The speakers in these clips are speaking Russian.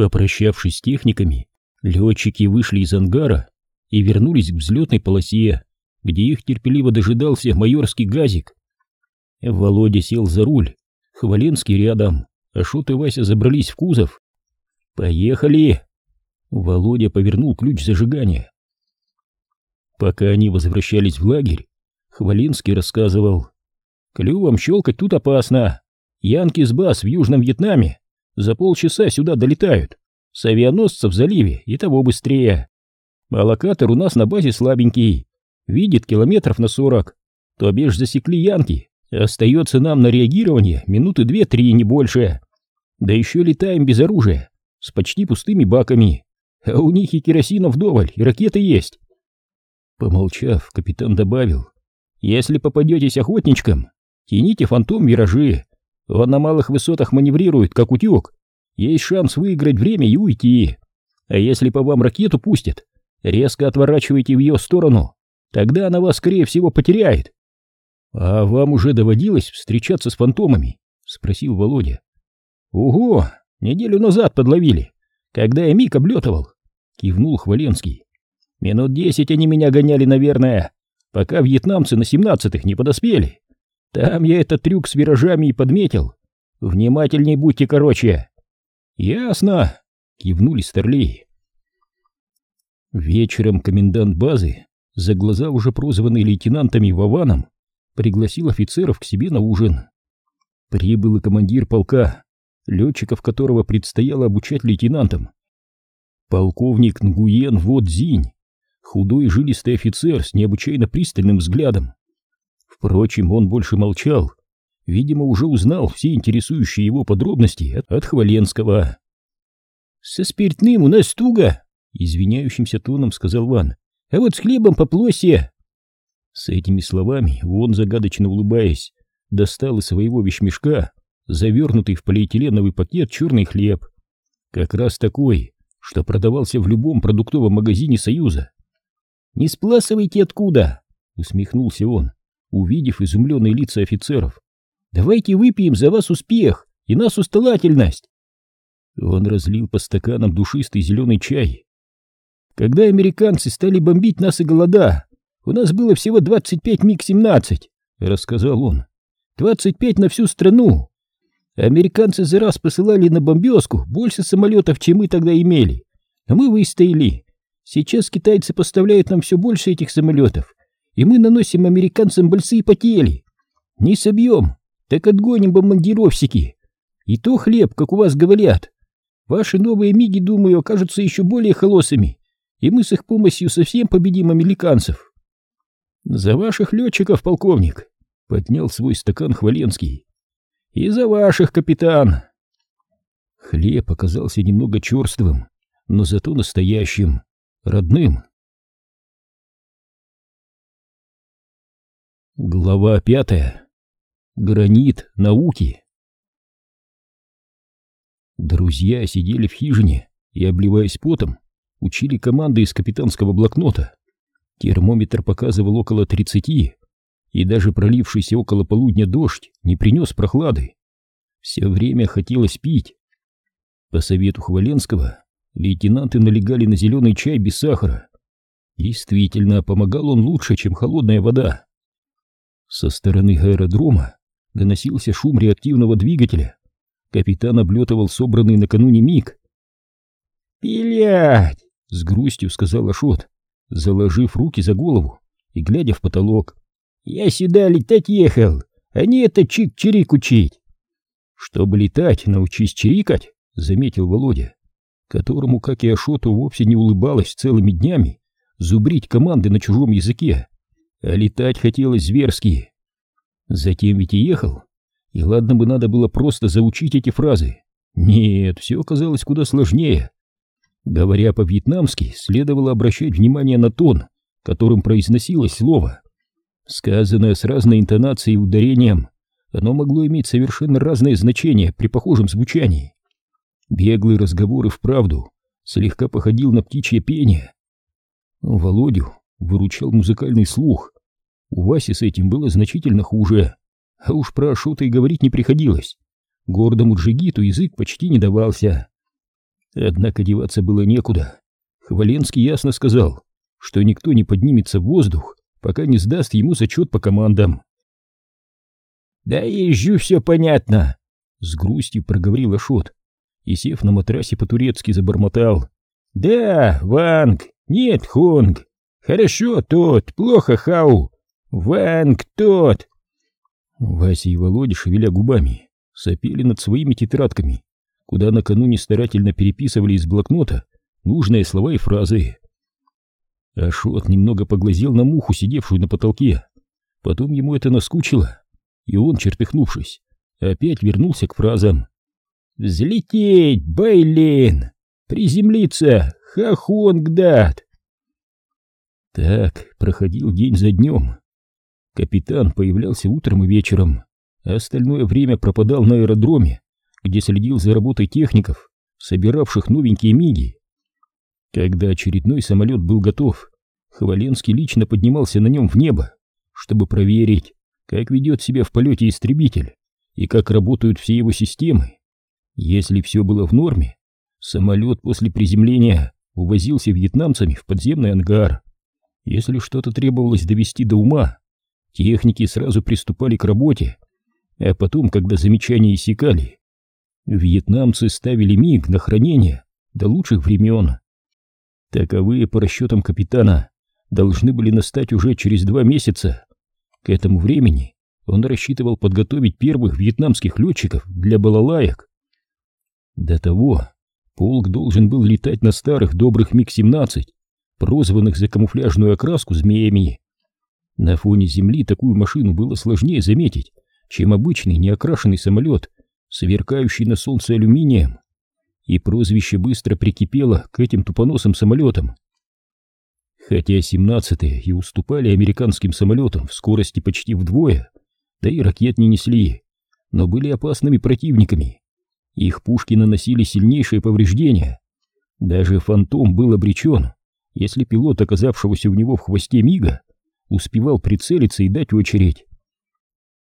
Попрощавшись с техниками, летчики вышли из ангара и вернулись к взлетной полосе, где их терпеливо дожидался майорский газик. Володя сел за руль, Хваленский рядом, а Шут и Вася забрались в кузов. «Поехали!» Володя повернул ключ зажигания. Пока они возвращались в лагерь, Хвалинский рассказывал. «Клювом щелкать тут опасно. Янки с баз в Южном Вьетнаме за полчаса сюда долетают. С авианосца в заливе и того быстрее. А локатор у нас на базе слабенький. Видит километров на сорок. То бишь засекли Янки. Остается нам на реагирование минуты две-три, не больше. Да еще летаем без оружия, с почти пустыми баками. А у них и керосина вдоволь, и ракеты есть. Помолчав, капитан добавил. Если попадетесь охотничком, тяните фантом виражи. Он на малых высотах маневрирует, как утек. Есть шанс выиграть время и уйти. А если по вам ракету пустят, резко отворачивайте в ее сторону. Тогда она вас, скорее всего, потеряет. «А вам уже доводилось встречаться с фантомами?» — спросил Володя. «Ого! Неделю назад подловили, когда я миг облетывал!» — кивнул Хваленский. «Минут десять они меня гоняли, наверное, пока вьетнамцы на семнадцатых не подоспели. Там я этот трюк с виражами и подметил. Внимательней будьте короче!» «Ясно!» — кивнули старлеи. Вечером комендант базы, за глаза уже прозванный лейтенантами Вованом, пригласил офицеров к себе на ужин. Прибыл и командир полка, летчиков которого предстояло обучать лейтенантам. Полковник Нгуен Водзинь, худой жилистый офицер с необычайно пристальным взглядом. Впрочем, он больше молчал, видимо, уже узнал все интересующие его подробности от, от Хваленского. «Со спиртным у нас туго», — извиняющимся тоном сказал Ван, — «а вот с хлебом поплосе». С этими словами он, загадочно улыбаясь, достал из своего вещмешка завернутый в полиэтиленовый пакет черный хлеб. Как раз такой, что продавался в любом продуктовом магазине Союза. «Не спласывайте откуда!» — усмехнулся он, увидев изумленные лица офицеров. «Давайте выпьем за вас успех и нашу столательность!» Он разлил по стаканам душистый зеленый чай. Когда американцы стали бомбить нас и голода, у нас было всего 25 МиГ-17, рассказал он. 25 на всю страну. Американцы за раз посылали на бомбежку больше самолетов, чем мы тогда имели. Но мы выстояли. Сейчас китайцы поставляют нам все больше этих самолетов, и мы наносим американцам большие потери. Не собьем, так отгоним бомбардировщики. И то хлеб, как у вас говорят. Ваши новые миги, думаю, окажутся еще более холосами, и мы с их помощью совсем победим американцев. «За ваших летчиков, полковник!» — поднял свой стакан Хваленский. «И за ваших, капитан!» Хлеб оказался немного черствым, но зато настоящим, родным. Глава пятая. Гранит науки. Друзья сидели в хижине и, обливаясь потом, учили команды из капитанского блокнота. Термометр показывал около 30, и даже пролившийся около полудня дождь не принес прохлады. Все время хотелось пить. По совету Хваленского лейтенанты налегали на зеленый чай без сахара. Действительно, помогал он лучше, чем холодная вода. Со стороны аэродрома доносился шум реактивного двигателя. Капитан облетывал собранный накануне миг. «Пилять!» — с грустью сказал Ашот заложив руки за голову и глядя в потолок. «Я сюда летать ехал, а не это чик-чирик учить!» «Чтобы летать, научись чирикать», — заметил Володя, которому, как и Ашоту, вовсе не улыбалось целыми днями зубрить команды на чужом языке, а летать хотелось зверски. Затем ведь и ехал, и ладно бы надо было просто заучить эти фразы. Нет, все оказалось куда сложнее. Говоря по-вьетнамски, следовало обращать внимание на тон, которым произносилось слово. Сказанное с разной интонацией и ударением, оно могло иметь совершенно разное значение при похожем звучании. Беглый разговор и вправду слегка походил на птичье пение. Володю выручал музыкальный слух. У Васи с этим было значительно хуже, а уж про Ашота и говорить не приходилось. Гордому джигиту язык почти не давался. Однако деваться было некуда. Хваленский ясно сказал, что никто не поднимется в воздух, пока не сдаст ему зачет по командам. «Да езжу, все понятно», — с грустью проговорил Ашот и, сев на матрасе по-турецки, забормотал. «Да, Ванг, нет, Хонг, хорошо тот, плохо Хау, Ванг тот». Вася и Володя, шевеля губами, сопели над своими тетрадками, куда накануне старательно переписывали из блокнота нужные слова и фразы. Ашот немного поглазел на муху, сидевшую на потолке. Потом ему это наскучило, и он, чертыхнувшись, опять вернулся к фразам. «Взлететь, Байлин! Приземлиться, Хахонгдат!» Так проходил день за днем. Капитан появлялся утром и вечером, а остальное время пропадал на аэродроме, где следил за работой техников, собиравших новенькие миги. Когда очередной самолет был готов, Хваленский лично поднимался на нем в небо, чтобы проверить, как ведет себя в полете истребитель и как работают все его системы. Если все было в норме, самолет после приземления увозился вьетнамцами в подземный ангар. Если что-то требовалось довести до ума, техники сразу приступали к работе, а потом, когда замечания иссякали, вьетнамцы ставили МиГ на хранение до лучших времен. Таковые по расчетам капитана должны были настать уже через два месяца. К этому времени он рассчитывал подготовить первых вьетнамских летчиков для балалаек. До того полк должен был летать на старых добрых МиГ-17, прозванных за камуфляжную окраску змеями. На фоне земли такую машину было сложнее заметить, чем обычный неокрашенный самолет, сверкающий на солнце алюминием. И прозвище быстро прикипело к этим тупоносым самолетам. Хотя 17-е и уступали американским самолетам в скорости почти вдвое, да и ракет не несли, но были опасными противниками. Их пушки наносили сильнейшие повреждения. Даже «Фантом» был обречен, если пилот, оказавшегося у него в хвосте Мига, успевал прицелиться и дать очередь.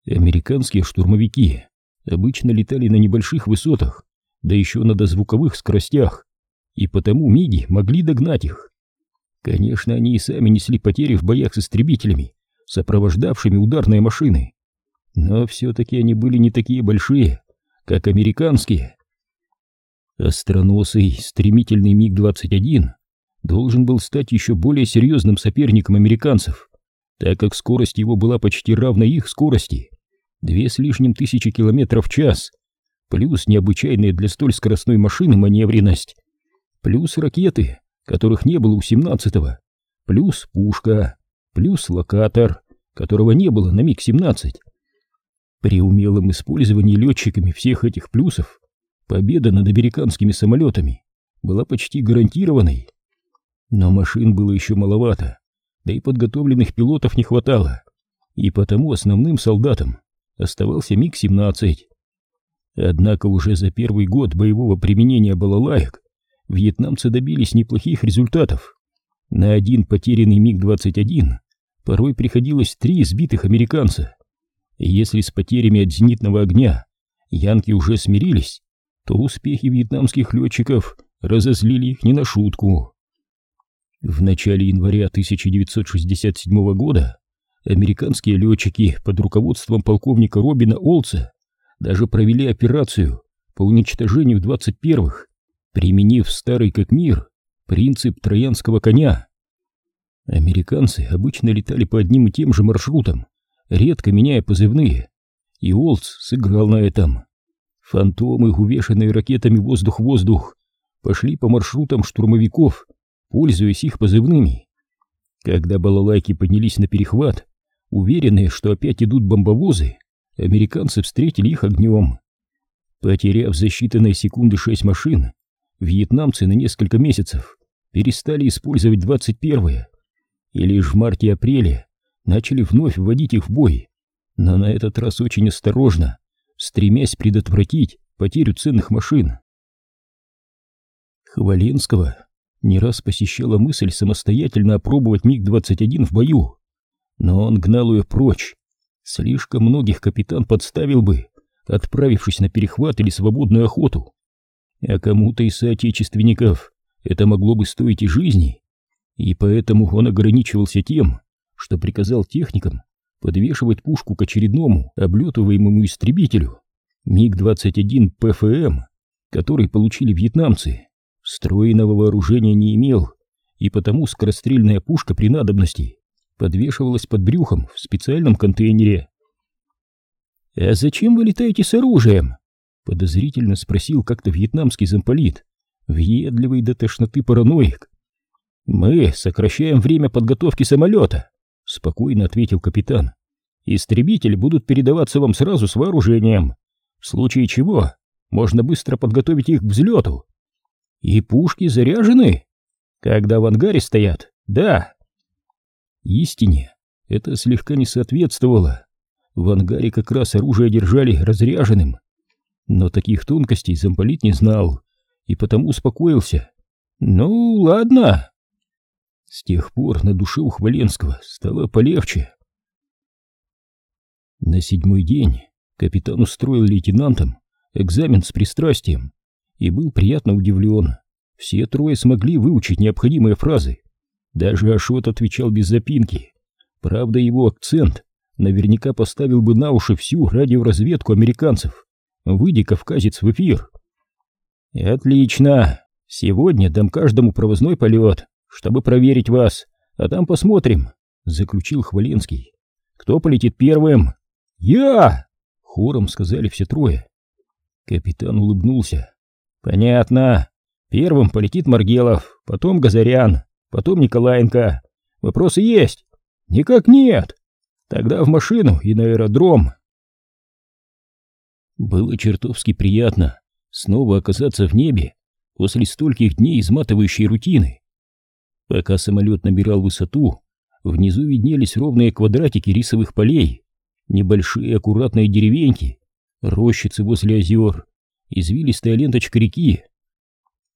Американские штурмовики обычно летали на небольших высотах, да еще на дозвуковых скоростях, и потому Миги могли догнать их. Конечно, они и сами несли потери в боях с истребителями, сопровождавшими ударные машины. Но все-таки они были не такие большие, как американские. Остроносый, стремительный МиГ-21 должен был стать еще более серьезным соперником американцев, так как скорость его была почти равна их скорости, две с лишним тысячи километров в час, плюс необычайная для столь скоростной машины маневренность, плюс ракеты, которых не было у 17-го, плюс пушка, плюс локатор, которого не было на МиГ-17. При умелом использовании летчиками всех этих плюсов победа над американскими самолетами была почти гарантированной. Но машин было еще маловато, да и подготовленных пилотов не хватало, и потому основным солдатом оставался МиГ-17. Однако уже за первый год боевого применения балалаек вьетнамцы добились неплохих результатов. На один потерянный МиГ-21 порой приходилось три сбитых американца. Если с потерями от зенитного огня янки уже смирились, то успехи вьетнамских летчиков разозлили их не на шутку. В начале января 1967 года американские летчики под руководством полковника Робина Олца даже провели операцию по уничтожению 21-х применив старый как мир принцип троянского коня. Американцы обычно летали по одним и тем же маршрутам, редко меняя позывные, и Олдс сыграл на этом. Фантомы, увешанные ракетами воздух-воздух, пошли по маршрутам штурмовиков, пользуясь их позывными. Когда балалайки поднялись на перехват, уверенные, что опять идут бомбовозы, американцы встретили их огнем. Потеряв за считанные секунды шесть машин, вьетнамцы на несколько месяцев перестали использовать 21-е, и лишь в марте-апреле начали вновь вводить их в бой, но на этот раз очень осторожно, стремясь предотвратить потерю ценных машин. Хваленского не раз посещала мысль самостоятельно опробовать МиГ-21 в бою, но он гнал ее прочь. Слишком многих капитан подставил бы, отправившись на перехват или свободную охоту. а кому-то из соотечественников это могло бы стоить и жизни, и поэтому он ограничивался тем, что приказал техникам подвешивать пушку к очередному облетываемому истребителю МиГ-21 ПФМ, который получили вьетнамцы, стройного вооружения не имел, и потому скорострельная пушка при надобности подвешивалась под брюхом в специальном контейнере. «А зачем вы летаете с оружием?» — подозрительно спросил как-то вьетнамский замполит, въедливый до тошноты параноик. «Мы сокращаем время подготовки самолета», — спокойно ответил капитан. «Истребители будут передаваться вам сразу с вооружением, в случае чего можно быстро подготовить их к взлету. И пушки заряжены? Когда в ангаре стоят? Да». Истине это слегка не соответствовало. В ангаре как раз оружие держали разряженным. Но таких тонкостей замполит не знал и потому успокоился. «Ну, ладно». С тех пор на душе у Хваленского стало полегче. На седьмой день капитан устроил лейтенантам экзамен с пристрастием и был приятно удивлен. Все трое смогли выучить необходимые фразы. Даже Ашот отвечал без запинки. Правда, его акцент наверняка поставил бы на уши всю радиоразведку американцев. Выйди, кавказец, в эфир. Отлично. Сегодня дам каждому провозной полет, чтобы проверить вас, а там посмотрим, заключил Хваленский. Кто полетит первым? Я! Хором сказали все трое. Капитан улыбнулся. Понятно. Первым полетит Маргелов, потом Газарян, потом Николаенко. Вопросы есть? Никак нет. Тогда в машину и на аэродром. Было чертовски приятно снова оказаться в небе после стольких дней изматывающей рутины. Пока самолет набирал высоту, внизу виднелись ровные квадратики рисовых полей, небольшие аккуратные деревеньки, рощицы возле озер, извилистая ленточка реки.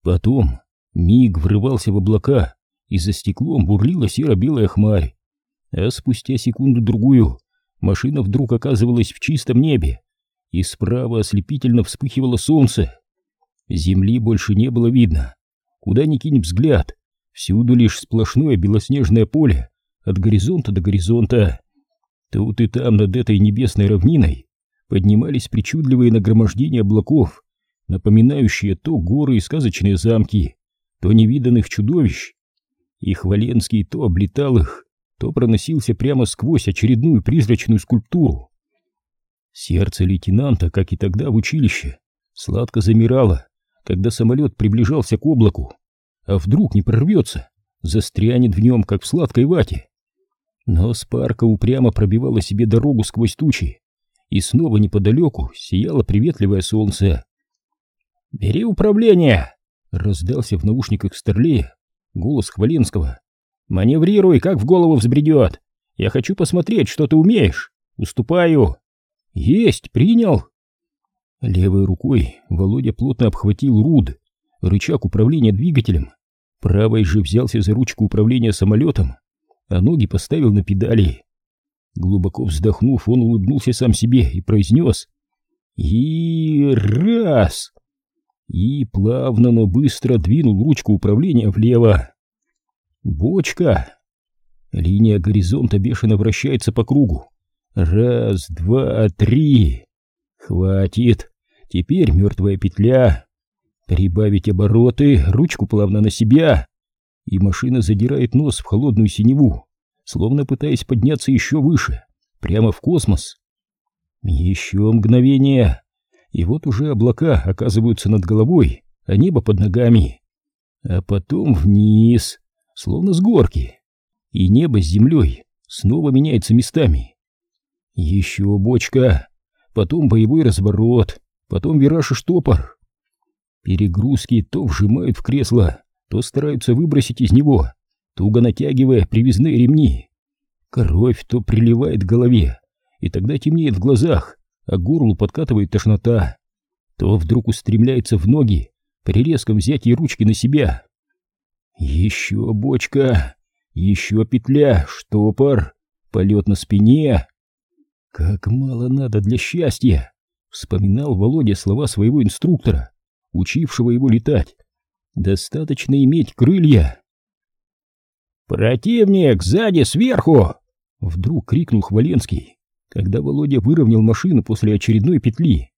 Потом миг врывался в облака, и за стеклом бурлила серо-белая хмарь а спустя секунду-другую машина вдруг оказывалась в чистом небе, и справа ослепительно вспыхивало солнце. Земли больше не было видно. Куда ни кинь взгляд, всюду лишь сплошное белоснежное поле, от горизонта до горизонта. Тут и там над этой небесной равниной поднимались причудливые нагромождения облаков, напоминающие то горы и сказочные замки, то невиданных чудовищ. И Хваленский то облетал их, то проносился прямо сквозь очередную призрачную скульптуру. Сердце лейтенанта, как и тогда в училище, сладко замирало, когда самолет приближался к облаку, а вдруг не прорвется, застрянет в нем, как в сладкой вате. Но Спарка упрямо пробивала себе дорогу сквозь тучи, и снова неподалеку сияло приветливое солнце. «Бери управление!» — раздался в наушниках Старлея голос Хваленского. Маневрируй, как в голову взбредет. Я хочу посмотреть, что ты умеешь. Уступаю. Есть, принял. Левой рукой Володя плотно обхватил руд, рычаг управления двигателем. Правой же взялся за ручку управления самолетом, а ноги поставил на педали. Глубоко вздохнув, он улыбнулся сам себе и произнес «И раз!» и плавно, но быстро двинул ручку управления влево. Бочка! Линия горизонта бешено вращается по кругу. Раз, два, три. Хватит. Теперь мертвая петля. Прибавить обороты, ручку плавно на себя. И машина задирает нос в холодную синеву, словно пытаясь подняться еще выше, прямо в космос. Еще мгновение. И вот уже облака оказываются над головой, а небо под ногами. А потом вниз словно с горки, и небо с землей снова меняется местами. Еще бочка, потом боевой разворот, потом вираж и штопор. Перегрузки то вжимают в кресло, то стараются выбросить из него, туго натягивая привязные ремни. Кровь то приливает к голове, и тогда темнеет в глазах, а горлу подкатывает тошнота. То вдруг устремляется в ноги при резком взятии ручки на себя. Еще бочка, еще петля, штопор, полет на спине. Как мало надо для счастья, вспоминал Володя слова своего инструктора. учившего его летать. Достаточно иметь крылья. «Противник сзади, сверху!» — вдруг крикнул Хваленский, когда Володя выровнял машину после очередной петли.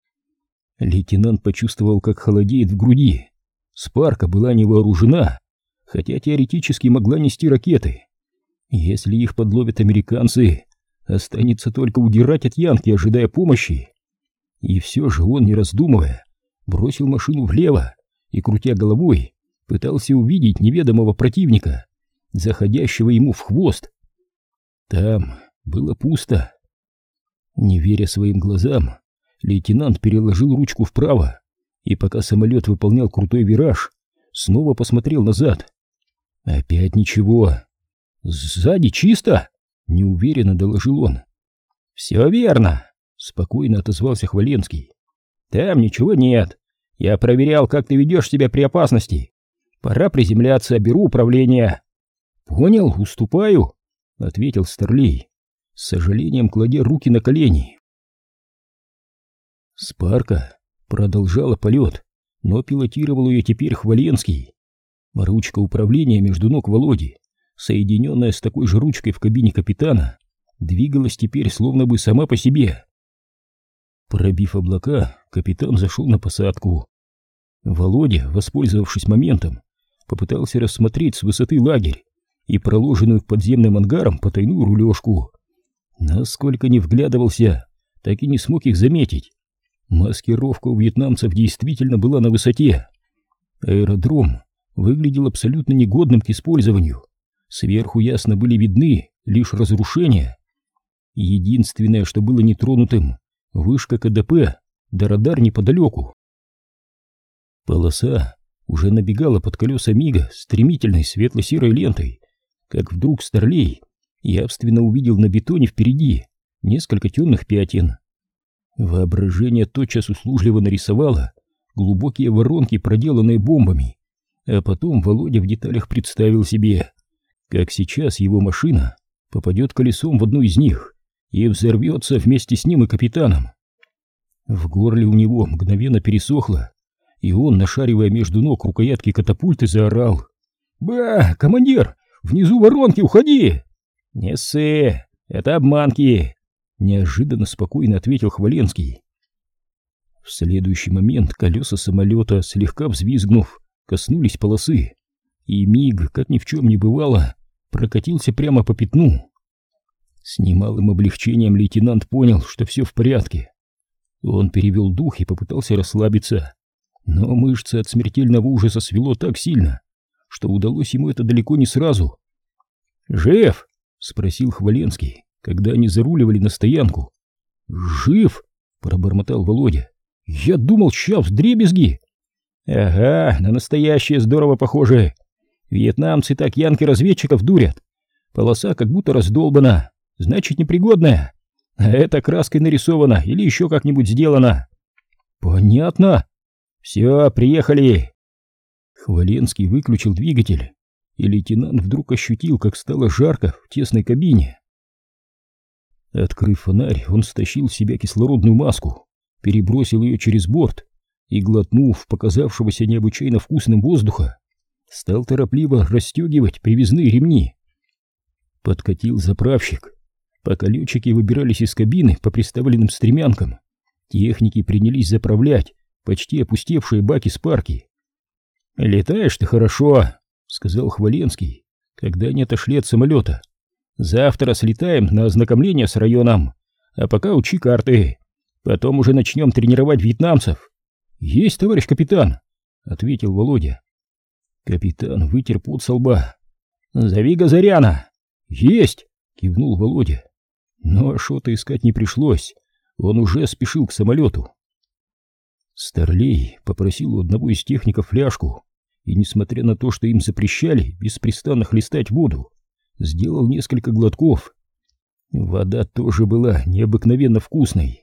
Лейтенант почувствовал, как холодеет в груди. Спарка была не вооружена, хотя теоретически могла нести ракеты. Если их подловят американцы, останется только удирать от Янки, ожидая помощи. И все же он, не раздумывая, бросил машину влево и, крутя головой, пытался увидеть неведомого противника, заходящего ему в хвост. Там было пусто. Не веря своим глазам, лейтенант переложил ручку вправо и, пока самолет выполнял крутой вираж, снова посмотрел назад. Опять ничего. Сзади чисто, неуверенно доложил он. Все верно, спокойно отозвался Хваленский. Там ничего нет. Я проверял, как ты ведешь себя при опасности. Пора приземляться, беру управление. Понял, уступаю, ответил Старлей, с сожалением кладя руки на колени. Спарка продолжала полет, но пилотировал ее теперь Хваленский. Ручка управления между ног Володи, соединенная с такой же ручкой в кабине капитана, двигалась теперь словно бы сама по себе. Пробив облака, капитан зашел на посадку. Володя, воспользовавшись моментом, попытался рассмотреть с высоты лагерь и проложенную подземным ангаром потайную рулежку. Насколько не вглядывался, так и не смог их заметить. Маскировка у вьетнамцев действительно была на высоте. Аэродром выглядел абсолютно негодным к использованию. Сверху ясно были видны лишь разрушения. Единственное, что было нетронутым, вышка КДП, да радар неподалеку. Полоса уже набегала под колеса Мига стремительной светло-серой лентой, как вдруг Старлей явственно увидел на бетоне впереди несколько темных пятен. Воображение тотчас услужливо нарисовало глубокие воронки, проделанные бомбами, а потом Володя в деталях представил себе, как сейчас его машина попадет колесом в одну из них и взорвется вместе с ним и капитаном. В горле у него мгновенно пересохло, и он, нашаривая между ног рукоятки катапульты, заорал. «Ба, командир, внизу воронки, уходи!» «Не ссы, это обманки!» Неожиданно спокойно ответил Хваленский. В следующий момент колеса самолета, слегка взвизгнув, коснулись полосы, и миг, как ни в чем не бывало, прокатился прямо по пятну. С немалым облегчением лейтенант понял, что все в порядке. Он перевел дух и попытался расслабиться, но мышцы от смертельного ужаса свело так сильно, что удалось ему это далеко не сразу. «Жив?» — спросил Хваленский, когда они заруливали на стоянку. «Жив?» — пробормотал Володя. «Я думал, ща дребезги. «Ага, на настоящее здорово похоже. Вьетнамцы так янки разведчиков дурят. Полоса как будто раздолбана, значит непригодная. А это краской нарисовано или еще как-нибудь сделано». «Понятно», «Все, приехали!» Хваленский выключил двигатель, и лейтенант вдруг ощутил, как стало жарко в тесной кабине. Открыв фонарь, он стащил с себя кислородную маску, перебросил ее через борт и, глотнув показавшегося необычайно вкусным воздуха, стал торопливо расстегивать привязные ремни. Подкатил заправщик. Пока летчики выбирались из кабины по приставленным стремянкам, техники принялись заправлять почти опустевшие баки с парки. «Летаешь ты хорошо», — сказал Хваленский, когда они отошли от самолета. «Завтра слетаем на ознакомление с районом, а пока учи карты. Потом уже начнем тренировать вьетнамцев». «Есть, товарищ капитан», — ответил Володя. Капитан вытер пот со лба. «Зови Газаряна!» «Есть!» — кивнул Володя. Но что-то искать не пришлось, он уже спешил к самолету. Старлей попросил у одного из техников фляжку, и, несмотря на то, что им запрещали беспрестанно хлестать воду, сделал несколько глотков. Вода тоже была необыкновенно вкусной.